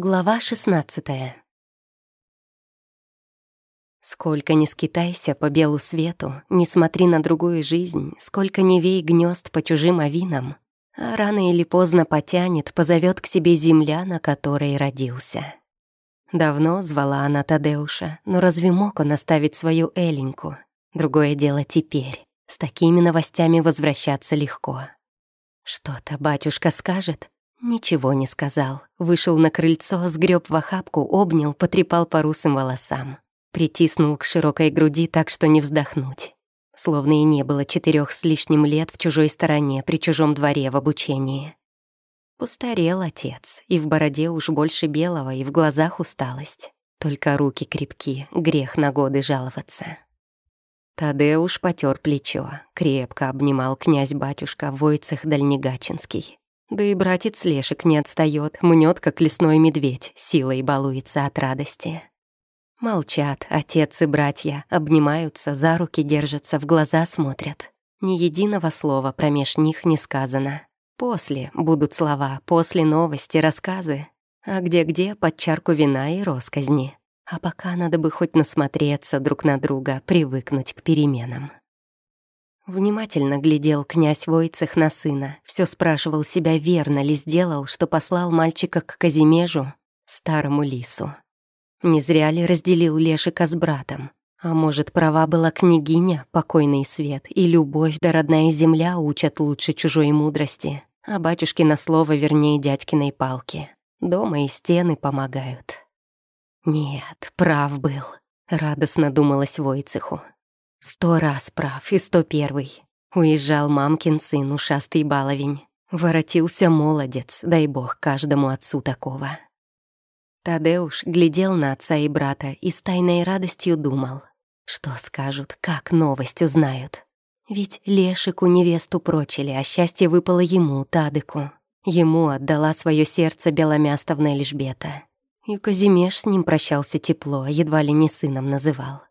Глава 16 Сколько ни скитайся по белу свету, не смотри на другую жизнь, сколько не вей гнезд по чужим авинам, а рано или поздно потянет, позовет к себе земля, на которой родился. Давно звала она Тадеуша, но разве мог он оставить свою Эленьку? Другое дело теперь. С такими новостями возвращаться легко. Что-то батюшка скажет, Ничего не сказал. Вышел на крыльцо, сгреб в охапку, обнял, потрепал по русым волосам. Притиснул к широкой груди так, что не вздохнуть. Словно и не было четырех с лишним лет в чужой стороне, при чужом дворе в обучении. Постарел отец, и в бороде уж больше белого, и в глазах усталость. Только руки крепки, грех на годы жаловаться. Тадеуш потер плечо, крепко обнимал князь-батюшка Войцех Дальнегачинский. Да и братец Лешек не отстаёт, мнёт, как лесной медведь, силой балуется от радости. Молчат отец и братья, обнимаются, за руки держатся, в глаза смотрят. Ни единого слова промеж них не сказано. После будут слова, после новости, рассказы. А где-где под чарку вина и росказни. А пока надо бы хоть насмотреться друг на друга, привыкнуть к переменам. Внимательно глядел князь Войцех на сына, все спрашивал себя, верно ли сделал, что послал мальчика к Казимежу, старому лису. Не зря ли разделил Лешика с братом? А может, права была княгиня, покойный свет, и любовь да родная земля учат лучше чужой мудрости, а батюшкино слово вернее дядькиной палки. Дома и стены помогают. Нет, прав был, радостно думалось Войцеху. Сто раз прав и сто первый. Уезжал мамкин сын, ушастый баловень. Воротился молодец, дай бог каждому отцу такого. Тадеуш глядел на отца и брата и с тайной радостью думал. Что скажут, как новость узнают. Ведь Лешику невесту прочили, а счастье выпало ему, Тадыку. Ему отдала свое сердце Беломястовна Эльжбета. И Казимеш с ним прощался тепло, едва ли не сыном называл.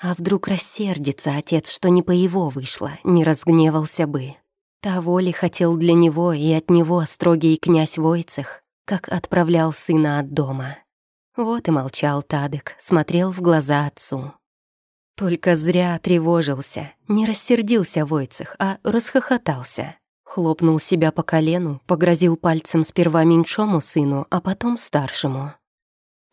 А вдруг рассердится отец, что не по его вышло, не разгневался бы. Того ли хотел для него и от него строгий князь Войцех, как отправлял сына от дома. Вот и молчал Тадык, смотрел в глаза отцу. Только зря тревожился, не рассердился Войцех, а расхохотался. Хлопнул себя по колену, погрозил пальцем сперва меньшому сыну, а потом старшему.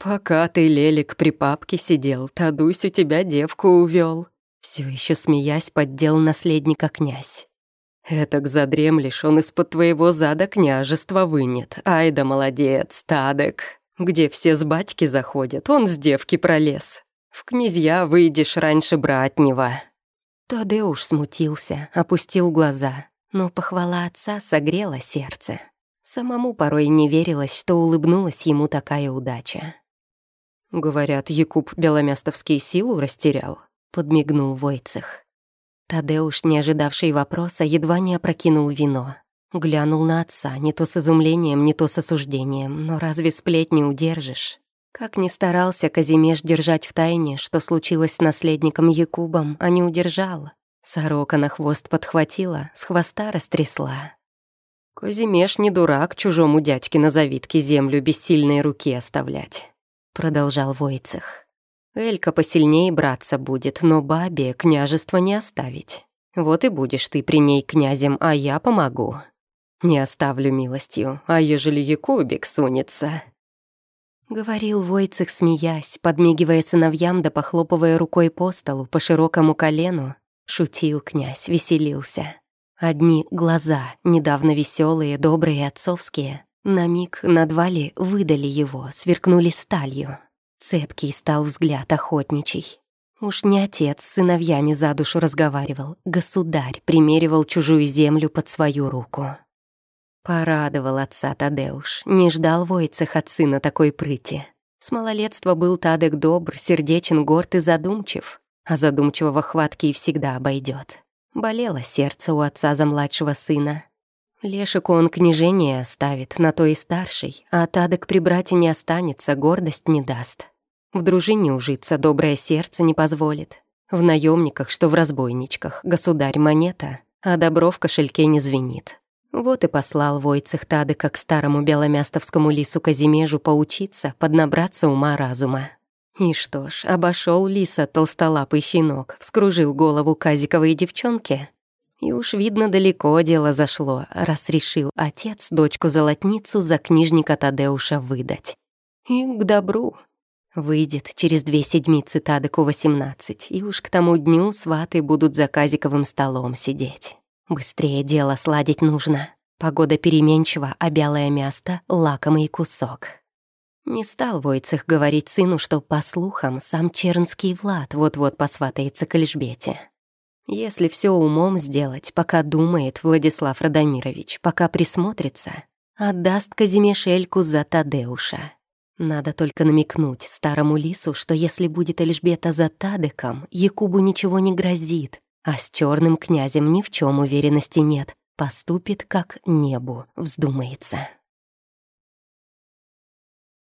«Пока ты, Лелик, при папке сидел, Тадусь у тебя девку увел. Все еще смеясь, поддел наследника князь. «Этак задремлешь, он из-под твоего зада княжество вынет. Ай да молодец, Тадек. Где все с батьки заходят, он с девки пролез. В князья выйдешь раньше братнего». Тадеуш смутился, опустил глаза, но похвала отца согрела сердце. Самому порой не верилось, что улыбнулась ему такая удача. «Говорят, Якуб Беломестовский силу растерял», — подмигнул Войцех. Тадеуш, не ожидавший вопроса, едва не опрокинул вино. Глянул на отца, не то с изумлением, не то с осуждением, но разве сплетни удержишь? Как ни старался Казимеш держать в тайне, что случилось с наследником Якубом, а не удержал. Сорока на хвост подхватила, с хвоста растрясла. Казимеш не дурак чужому дядьке на завитке землю без сильной руки оставлять. — продолжал Войцех. «Элька посильнее браться будет, но бабе княжество не оставить. Вот и будешь ты при ней князем, а я помогу. Не оставлю милостью, а ежели Якубик сунется...» Говорил Войцех, смеясь, подмигивая сыновьям да похлопывая рукой по столу, по широкому колену. Шутил князь, веселился. Одни глаза, недавно веселые, добрые, отцовские, на миг надвали, выдали его, сверкнули сталью. Цепкий стал взгляд охотничий. Уж не отец с сыновьями за душу разговаривал, государь примеривал чужую землю под свою руку. Порадовал отца Тадеуш, не ждал Войцех от сына такой прыти. С малолетства был Тадек добр, сердечен, горд и задумчив, а задумчивого хватки и всегда обойдет. Болело сердце у отца за младшего сына, Лешику он княжение оставит, на то и старший, а Тадок при брате не останется, гордость не даст. В дружине ужиться доброе сердце не позволит. В наемниках, что в разбойничках, государь монета, а добро в кошельке не звенит. Вот и послал Войцех Тадыка к старому беломястовскому лису Казимежу поучиться, поднабраться ума-разума. И что ж, обошел лиса толстолапый щенок, вскружил голову казиковой девчонке. И уж, видно, далеко дело зашло, раз решил отец дочку-золотницу за книжника Тадеуша выдать. И к добру. Выйдет через две седмицы Тадыку восемнадцать, и уж к тому дню сваты будут за казиковым столом сидеть. Быстрее дело сладить нужно. Погода переменчива, а белое место — лакомый кусок. Не стал Войцех говорить сыну, что, по слухам, сам Чернский Влад вот-вот посватается к Эльжбете. Если все умом сделать, пока думает Владислав Радомирович, пока присмотрится, отдаст Казимешельку за Тадеуша. Надо только намекнуть старому лису, что если будет Эльжбета за Тадыком, Якубу ничего не грозит, а с черным князем ни в чем уверенности нет. Поступит, как небу вздумается.